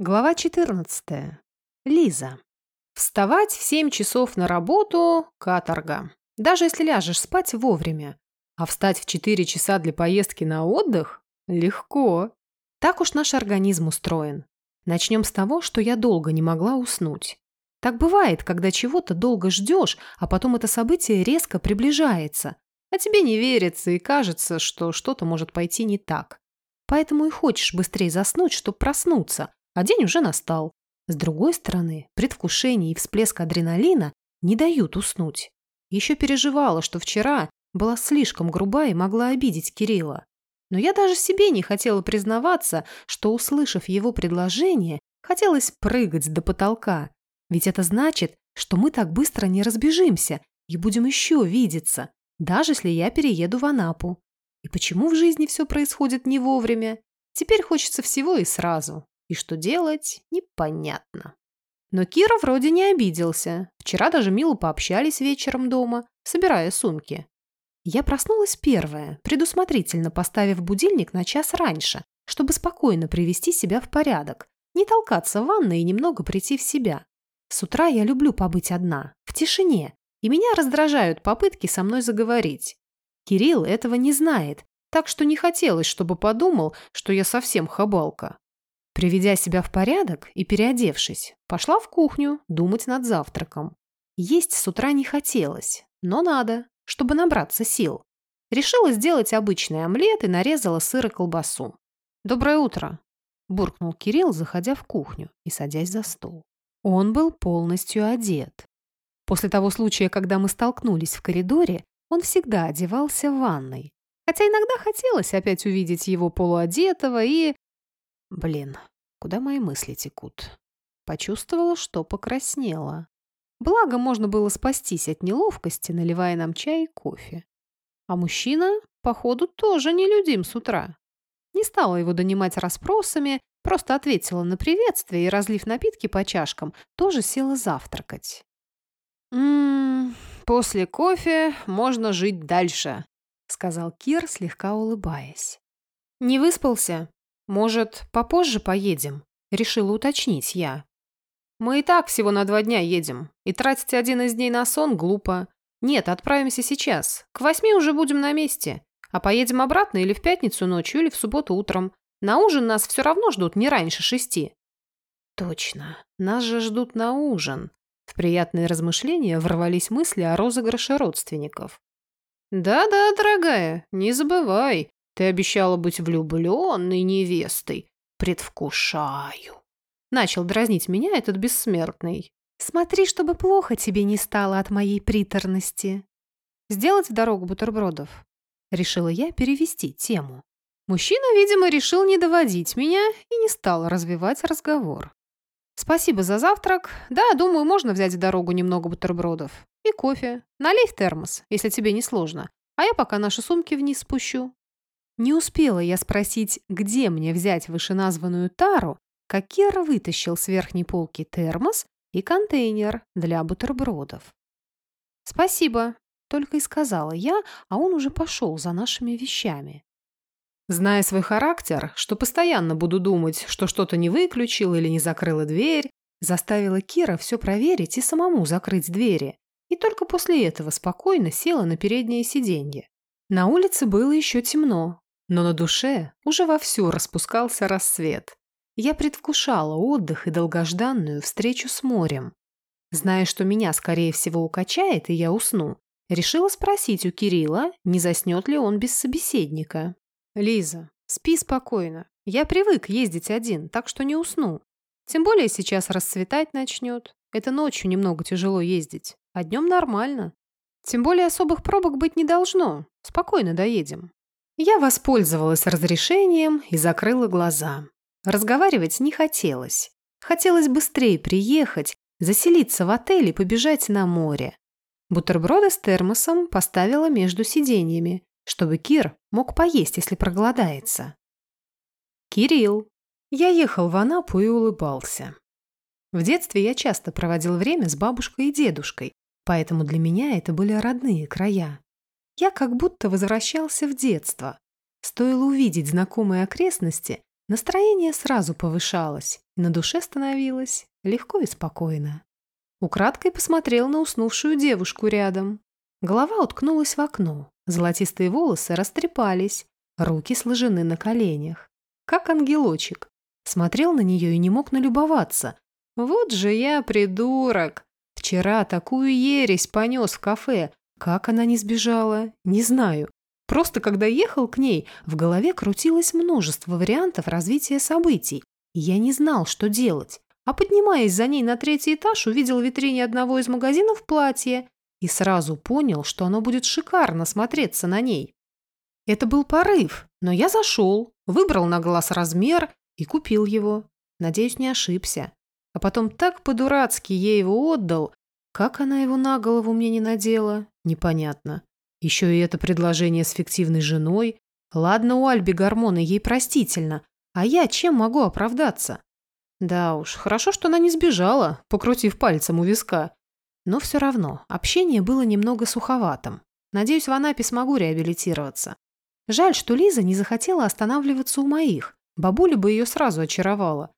Глава 14. Лиза. Вставать в 7 часов на работу – каторга. Даже если ляжешь спать вовремя. А встать в 4 часа для поездки на отдых – легко. Так уж наш организм устроен. Начнем с того, что я долго не могла уснуть. Так бывает, когда чего-то долго ждешь, а потом это событие резко приближается. А тебе не верится и кажется, что что-то может пойти не так. Поэтому и хочешь быстрее заснуть, чтобы проснуться, а день уже настал. С другой стороны, предвкушение и всплеск адреналина не дают уснуть. Еще переживала, что вчера была слишком груба и могла обидеть Кирилла. Но я даже себе не хотела признаваться, что, услышав его предложение, хотелось прыгать до потолка. Ведь это значит, что мы так быстро не разбежимся и будем еще видеться, даже если я перееду в Анапу. И почему в жизни все происходит не вовремя? Теперь хочется всего и сразу. И что делать, непонятно. Но Кира вроде не обиделся. Вчера даже мило пообщались вечером дома, собирая сумки. Я проснулась первая, предусмотрительно поставив будильник на час раньше, чтобы спокойно привести себя в порядок, не толкаться в ванной и немного прийти в себя. С утра я люблю побыть одна, в тишине, и меня раздражают попытки со мной заговорить. Кирилл этого не знает, так что не хотелось, чтобы подумал, что я совсем хабалка. Приведя себя в порядок и переодевшись, пошла в кухню думать над завтраком. Есть с утра не хотелось, но надо, чтобы набраться сил. Решила сделать обычный омлет и нарезала сыр и колбасу. «Доброе утро!» – буркнул Кирилл, заходя в кухню и садясь за стол. Он был полностью одет. После того случая, когда мы столкнулись в коридоре, он всегда одевался в ванной. Хотя иногда хотелось опять увидеть его полуодетого и Блин, куда мои мысли текут? Почувствовала, что покраснела. Благо, можно было спастись от неловкости, наливая нам чай и кофе. А мужчина, походу, тоже не людим с утра. Не стала его донимать расспросами, просто ответила на приветствие и, разлив напитки по чашкам, тоже села завтракать. «Ммм, после кофе можно жить дальше», — сказал Кир, слегка улыбаясь. «Не выспался?» «Может, попозже поедем?» – решила уточнить я. «Мы и так всего на два дня едем, и тратить один из дней на сон глупо. Нет, отправимся сейчас. К восьми уже будем на месте. А поедем обратно или в пятницу ночью, или в субботу утром. На ужин нас все равно ждут не раньше шести». «Точно, нас же ждут на ужин». В приятные размышления ворвались мысли о розыгрыше родственников. «Да-да, дорогая, не забывай, ты обещала быть влюбленной невестой. Предвкушаю. Начал дразнить меня этот бессмертный. Смотри, чтобы плохо тебе не стало от моей приторности. Сделать в дорогу бутербродов. Решила я перевести тему. Мужчина, видимо, решил не доводить меня и не стал развивать разговор. «Спасибо за завтрак. Да, думаю, можно взять в дорогу немного бутербродов. И кофе. Налей в термос, если тебе не сложно. А я пока наши сумки вниз спущу. Не успела я спросить, где мне взять вышеназванную тару, как Кир вытащил с верхней полки термос и контейнер для бутербродов. «Спасибо», — только и сказала я, а он уже пошел за нашими вещами. Зная свой характер, что постоянно буду думать, что что-то не выключил или не закрыла дверь, заставила Кира все проверить и самому закрыть двери, и только после этого спокойно села на переднее сиденье. На улице было еще темно, но на душе уже вовсю распускался рассвет. Я предвкушала отдых и долгожданную встречу с морем. Зная, что меня, скорее всего, укачает, и я усну, решила спросить у Кирилла, не заснет ли он без собеседника. «Лиза, спи спокойно. Я привык ездить один, так что не усну. Тем более сейчас расцветать начнет. Это ночью немного тяжело ездить, а днем нормально. Тем более особых пробок быть не должно. Спокойно доедем. Я воспользовалась разрешением и закрыла глаза. Разговаривать не хотелось. Хотелось быстрее приехать, заселиться в отель и побежать на море. Бутерброды с термосом поставила между сиденьями, чтобы Кир мог поесть, если проголодается. Кирилл. Я ехал в Анапу и улыбался. В детстве я часто проводил время с бабушкой и дедушкой, поэтому для меня это были родные края. Я как будто возвращался в детство. Стоило увидеть знакомые окрестности, Настроение сразу повышалось, на душе становилось легко и спокойно. Украдкой посмотрел на уснувшую девушку рядом. Голова уткнулась в окно, золотистые волосы растрепались, руки сложены на коленях. Как ангелочек. Смотрел на нее и не мог налюбоваться. Вот же я придурок. Вчера такую ересь понес в кафе. Как она не сбежала, не знаю. Просто когда ехал к ней, в голове крутилось множество вариантов развития событий, и я не знал, что делать. А поднимаясь за ней на третий этаж, увидел в витрине одного из магазинов платье и сразу понял, что оно будет шикарно смотреться на ней. Это был порыв, но я зашел, выбрал на глаз размер и купил его. Надеюсь, не ошибся. А потом так по-дурацки ей его отдал. Как она его на голову мне не надела, непонятно. Еще и это предложение с фиктивной женой. Ладно, у Альби гормоны ей простительно. А я чем могу оправдаться? Да уж, хорошо, что она не сбежала, покрутив пальцем у виска. Но все равно, общение было немного суховатым. Надеюсь, в Анапе смогу реабилитироваться. Жаль, что Лиза не захотела останавливаться у моих. Бабуля бы ее сразу очаровала.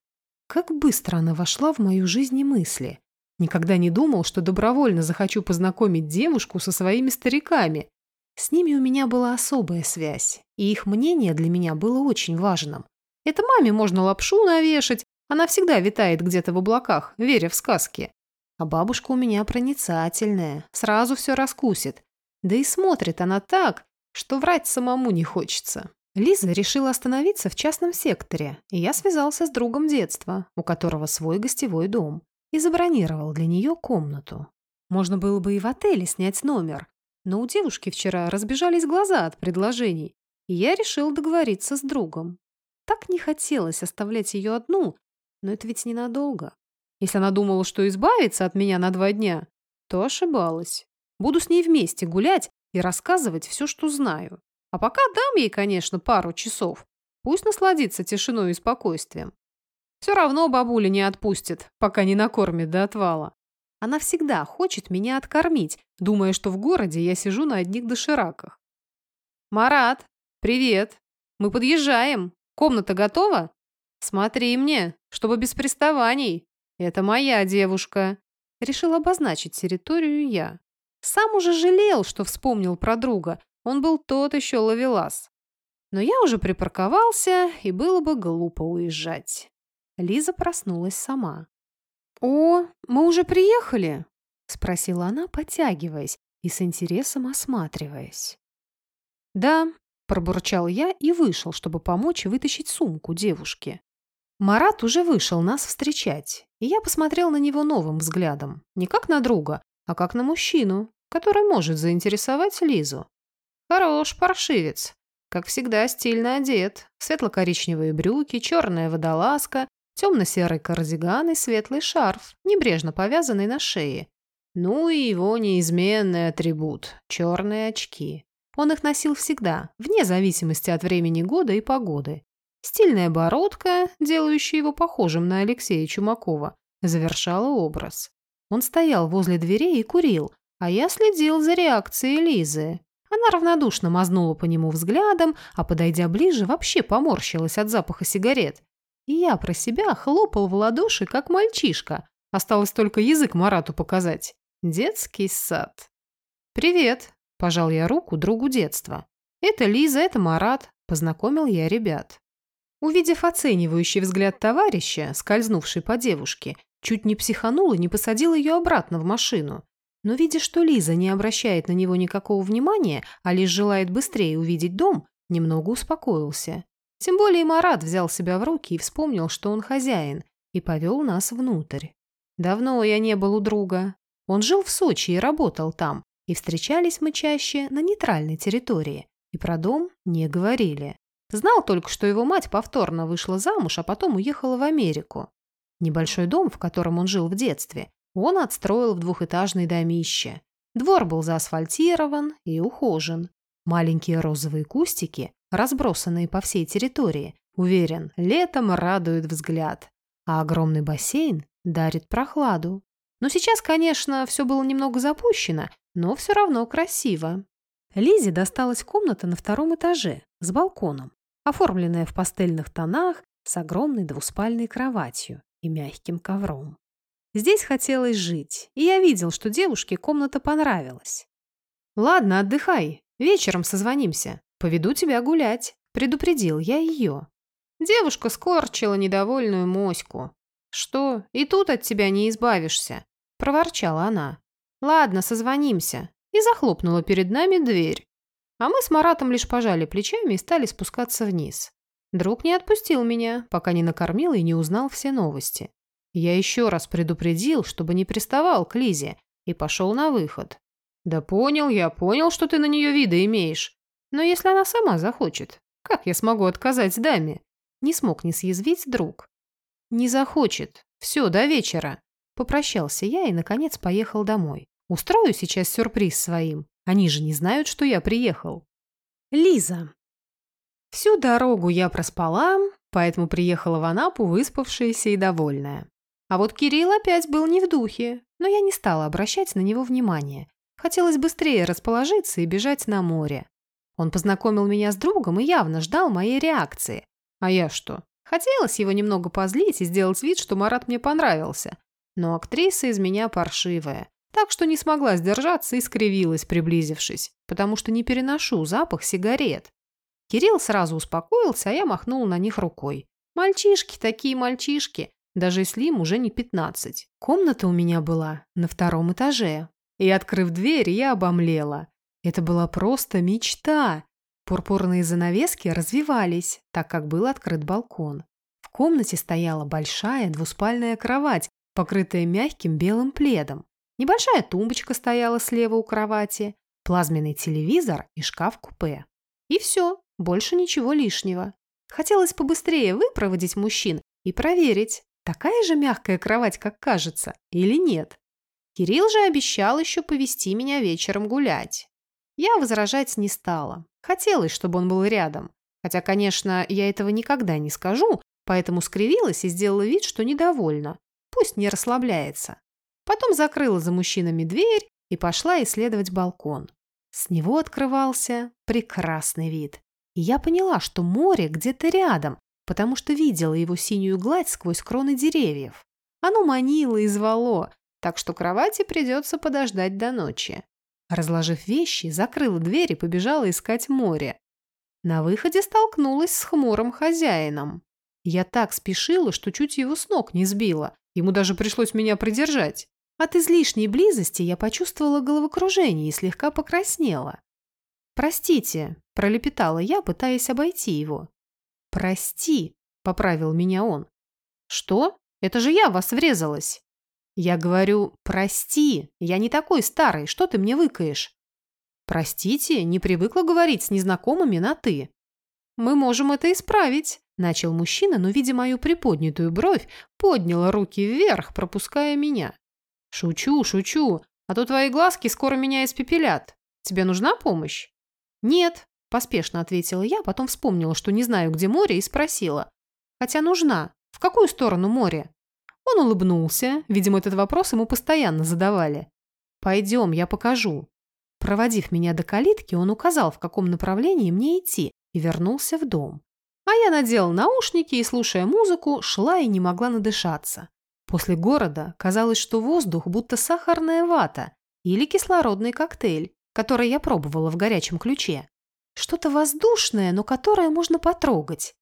Как быстро она вошла в мою жизнь и мысли. Никогда не думал, что добровольно захочу познакомить девушку со своими стариками. С ними у меня была особая связь, и их мнение для меня было очень важным. Это маме можно лапшу навешать, она всегда витает где-то в облаках, веря в сказки. А бабушка у меня проницательная, сразу все раскусит. Да и смотрит она так, что врать самому не хочется. Лиза решила остановиться в частном секторе, и я связался с другом детства, у которого свой гостевой дом, и забронировал для нее комнату. Можно было бы и в отеле снять номер, но у девушки вчера разбежались глаза от предложений, и я решил договориться с другом. Так не хотелось оставлять ее одну, но это ведь ненадолго. Если она думала, что избавится от меня на два дня, то ошибалась. Буду с ней вместе гулять и рассказывать все, что знаю. А пока дам ей, конечно, пару часов. Пусть насладится тишиной и спокойствием. Все равно бабуля не отпустит, пока не накормит до отвала. Она всегда хочет меня откормить, думая, что в городе я сижу на одних дошираках. «Марат, привет! Мы подъезжаем. Комната готова? Смотри мне, чтобы без приставаний. Это моя девушка». Решил обозначить территорию я. Сам уже жалел, что вспомнил про друга. Он был тот еще ловелас. Но я уже припарковался, и было бы глупо уезжать. Лиза проснулась сама. «О, мы уже приехали?» — спросила она, потягиваясь и с интересом осматриваясь. «Да», — пробурчал я и вышел, чтобы помочь вытащить сумку девушке. Марат уже вышел нас встречать, и я посмотрел на него новым взглядом, не как на друга, а как на мужчину, который может заинтересовать Лизу. Хорош паршивец. Как всегда, стильно одет. Светло-коричневые брюки, черная водолазка, темно-серый кардиган и светлый шарф, небрежно повязанный на шее. Ну и его неизменный атрибут – черные очки. Он их носил всегда, вне зависимости от времени года и погоды. Стильная бородка, делающая его похожим на Алексея Чумакова, завершала образ. Он стоял возле дверей и курил, а я следил за реакцией Лизы. Она равнодушно мазнула по нему взглядом, а, подойдя ближе, вообще поморщилась от запаха сигарет. И я про себя хлопал в ладоши, как мальчишка. Осталось только язык Марату показать. Детский сад. «Привет», – пожал я руку другу детства. «Это Лиза, это Марат», – познакомил я ребят. Увидев оценивающий взгляд товарища, скользнувший по девушке, чуть не психанул и не посадил ее обратно в машину. Но видя, что Лиза не обращает на него никакого внимания, а лишь желает быстрее увидеть дом, немного успокоился. Тем более Марат взял себя в руки и вспомнил, что он хозяин, и повел нас внутрь. Давно я не был у друга. Он жил в Сочи и работал там, и встречались мы чаще на нейтральной территории, и про дом не говорили. Знал только, что его мать повторно вышла замуж, а потом уехала в Америку. Небольшой дом, в котором он жил в детстве, он отстроил в двухэтажное домище. Двор был заасфальтирован и ухожен. Маленькие розовые кустики разбросанные по всей территории. Уверен, летом радует взгляд, а огромный бассейн дарит прохладу. Но сейчас, конечно, все было немного запущено, но все равно красиво. Лизе досталась комната на втором этаже с балконом, оформленная в пастельных тонах, с огромной двуспальной кроватью и мягким ковром. Здесь хотелось жить, и я видел, что девушке комната понравилась. «Ладно, отдыхай. Вечером созвонимся. Поведу тебя гулять», — предупредил я ее. Девушка скорчила недовольную моську. «Что, и тут от тебя не избавишься?» — проворчала она. «Ладно, созвонимся», и захлопнула перед нами дверь. А мы с Маратом лишь пожали плечами и стали спускаться вниз. Друг не отпустил меня, пока не накормил и не узнал все новости. Я еще раз предупредил, чтобы не приставал к Лизе, и пошел на выход. «Да понял я, понял, что ты на нее вида имеешь. Но если она сама захочет, как я смогу отказать даме?» Не смог не съязвить друг. «Не захочет. Все, до вечера». Попрощался я и, наконец, поехал домой. Устрою сейчас сюрприз своим. Они же не знают, что я приехал. Лиза. Всю дорогу я проспала, поэтому приехала в Анапу выспавшаяся и довольная. А вот Кирилл опять был не в духе, но я не стала обращать на него внимания. Хотелось быстрее расположиться и бежать на море. Он познакомил меня с другом и явно ждал моей реакции. А я что? Хотелось его немного позлить и сделать вид, что Марат мне понравился. Но актриса из меня паршивая так что не смогла сдержаться и скривилась, приблизившись, потому что не переношу запах сигарет. Кирилл сразу успокоился, а я махнул на них рукой. Мальчишки такие мальчишки, даже если им уже не пятнадцать. Комната у меня была на втором этаже. И, открыв дверь, я обомлела. Это была просто мечта. Пурпурные занавески развивались, так как был открыт балкон. В комнате стояла большая двуспальная кровать, покрытая мягким белым пледом. Небольшая тумбочка стояла слева у кровати, плазменный телевизор и шкаф-купе. И все, больше ничего лишнего. Хотелось побыстрее выпроводить мужчин и проверить, такая же мягкая кровать, как кажется, или нет. Кирилл же обещал еще повести меня вечером гулять. Я возражать не стала. Хотелось, чтобы он был рядом. Хотя, конечно, я этого никогда не скажу, поэтому скривилась и сделала вид, что недовольна. Пусть не расслабляется. Потом закрыла за мужчинами дверь и пошла исследовать балкон. С него открывался прекрасный вид. И я поняла, что море где-то рядом, потому что видела его синюю гладь сквозь кроны деревьев. Оно манило и звало, так что кровати придется подождать до ночи. Разложив вещи, закрыла дверь и побежала искать море. На выходе столкнулась с хмурым хозяином. Я так спешила, что чуть его с ног не сбила. Ему даже пришлось меня придержать. От излишней близости я почувствовала головокружение и слегка покраснела. «Простите», – пролепетала я, пытаясь обойти его. «Прости», – поправил меня он. «Что? Это же я вас врезалась». Я говорю, «Прости, я не такой старый, что ты мне выкаешь?» «Простите, не привыкла говорить с незнакомыми на «ты». «Мы можем это исправить», – начал мужчина, но, видя мою приподнятую бровь, поднял руки вверх, пропуская меня. «Шучу, шучу, а то твои глазки скоро меня испепелят. Тебе нужна помощь?» «Нет», – поспешно ответила я, потом вспомнила, что не знаю, где море, и спросила. «Хотя нужна. В какую сторону море?» Он улыбнулся, видимо, этот вопрос ему постоянно задавали. «Пойдем, я покажу». Проводив меня до калитки, он указал, в каком направлении мне идти, и вернулся в дом. А я надела наушники и, слушая музыку, шла и не могла надышаться. После города казалось, что воздух будто сахарная вата или кислородный коктейль, который я пробовала в горячем ключе. Что-то воздушное, но которое можно потрогать.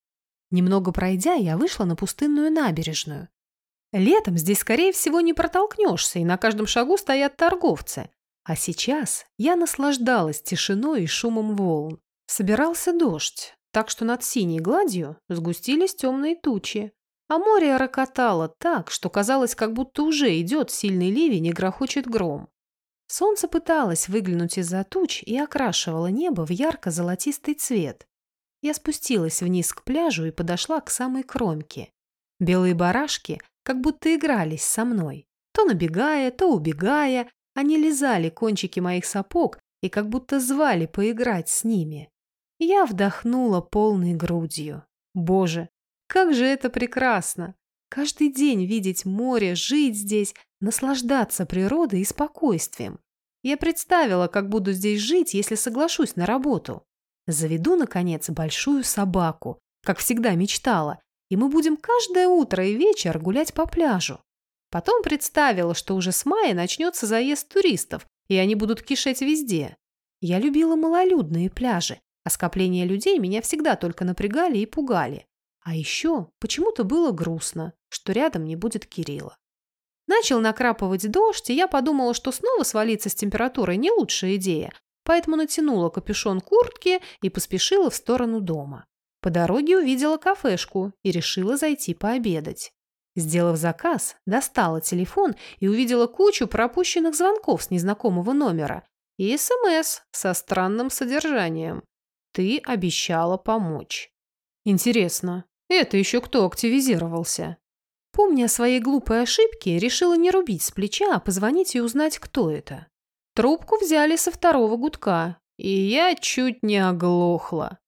Немного пройдя, я вышла на пустынную набережную. Летом здесь, скорее всего, не протолкнешься, и на каждом шагу стоят торговцы. А сейчас я наслаждалась тишиной и шумом волн. Собирался дождь, так что над синей гладью сгустились темные тучи. А море рокотало так, что казалось, как будто уже идет сильный ливень и грохочет гром. Солнце пыталось выглянуть из-за туч и окрашивало небо в ярко-золотистый цвет. Я спустилась вниз к пляжу и подошла к самой кромке. Белые барашки как будто игрались со мной. То набегая, то убегая, они лизали кончики моих сапог и как будто звали поиграть с ними. Я вдохнула полной грудью. Боже, как же это прекрасно! Каждый день видеть море, жить здесь, наслаждаться природой и спокойствием. Я представила, как буду здесь жить, если соглашусь на работу. Заведу, наконец, большую собаку, как всегда мечтала, и мы будем каждое утро и вечер гулять по пляжу. Потом представила, что уже с мая начнется заезд туристов, и они будут кишеть везде. Я любила малолюдные пляжи, а скопления людей меня всегда только напрягали и пугали. А еще почему-то было грустно, что рядом не будет Кирилла. Начал накрапывать дождь, и я подумала, что снова свалиться с температурой не лучшая идея, поэтому натянула капюшон куртки и поспешила в сторону дома. По дороге увидела кафешку и решила зайти пообедать. Сделав заказ, достала телефон и увидела кучу пропущенных звонков с незнакомого номера и СМС со странным содержанием. «Ты обещала помочь». Интересно, это еще кто активизировался? Помня о своей глупой ошибке, решила не рубить с плеча, а позвонить и узнать, кто это. Трубку взяли со второго гудка, и я чуть не оглохла.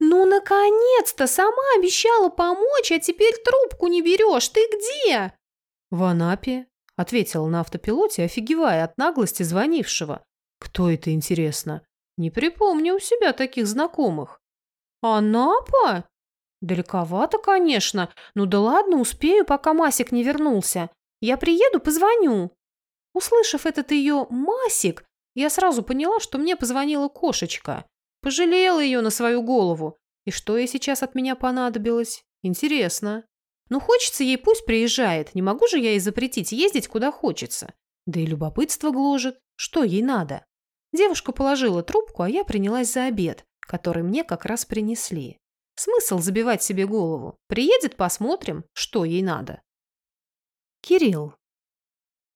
«Ну, наконец-то! Сама обещала помочь, а теперь трубку не берешь! Ты где?» «В Анапе», — ответила на автопилоте, офигевая от наглости звонившего. «Кто это, интересно? Не припомню у себя таких знакомых». «Анапа? Далековато, конечно. Ну да ладно, успею, пока Масик не вернулся. Я приеду, позвоню». Услышав этот ее «Масик», я сразу поняла, что мне позвонила кошечка. Пожалела ее на свою голову. И что ей сейчас от меня понадобилось? Интересно. Ну, хочется ей, пусть приезжает. Не могу же я ей запретить ездить, куда хочется. Да и любопытство гложет. Что ей надо? Девушка положила трубку, а я принялась за обед, который мне как раз принесли. Смысл забивать себе голову. Приедет, посмотрим, что ей надо. Кирилл.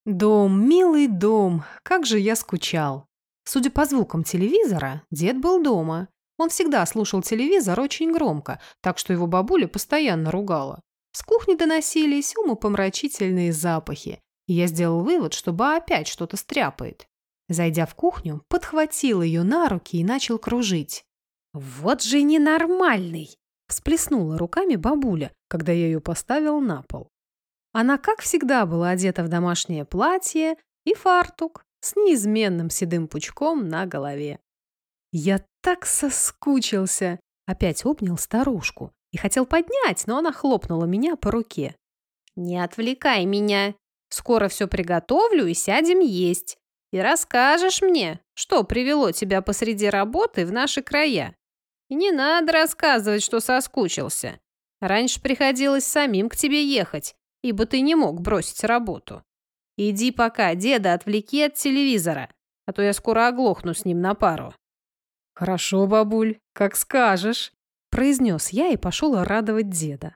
Дом, милый дом, как же я скучал. Судя по звукам телевизора, дед был дома. Он всегда слушал телевизор очень громко, так что его бабуля постоянно ругала. С кухни доносились умопомрачительные запахи, и я сделал вывод, что ба опять что-то стряпает. Зайдя в кухню, подхватил ее на руки и начал кружить. «Вот же ненормальный!» – всплеснула руками бабуля, когда я ее поставил на пол. Она, как всегда, была одета в домашнее платье и фартук, с неизменным седым пучком на голове. Я так соскучился. Опять обнял старушку и хотел поднять, но она хлопнула меня по руке. «Не отвлекай меня. Скоро все приготовлю и сядем есть. И расскажешь мне, что привело тебя посреди работы в наши края. И не надо рассказывать, что соскучился. Раньше приходилось самим к тебе ехать, ибо ты не мог бросить работу. Иди пока, деда отвлеки от телевизора, а то я скоро оглохну с ним на пару». «Хорошо, бабуль, как скажешь», – произнес я и пошел радовать деда.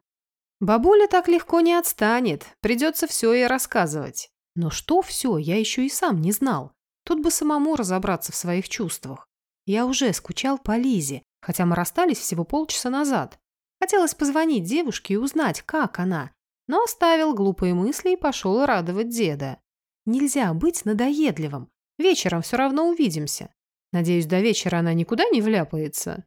Бабуля так легко не отстанет, придется все ей рассказывать. Но что все, я еще и сам не знал. Тут бы самому разобраться в своих чувствах. Я уже скучал по Лизе, хотя мы расстались всего полчаса назад. Хотелось позвонить девушке и узнать, как она, но оставил глупые мысли и пошел радовать деда. Нельзя быть надоедливым. Вечером все равно увидимся. Надеюсь, до вечера она никуда не вляпается.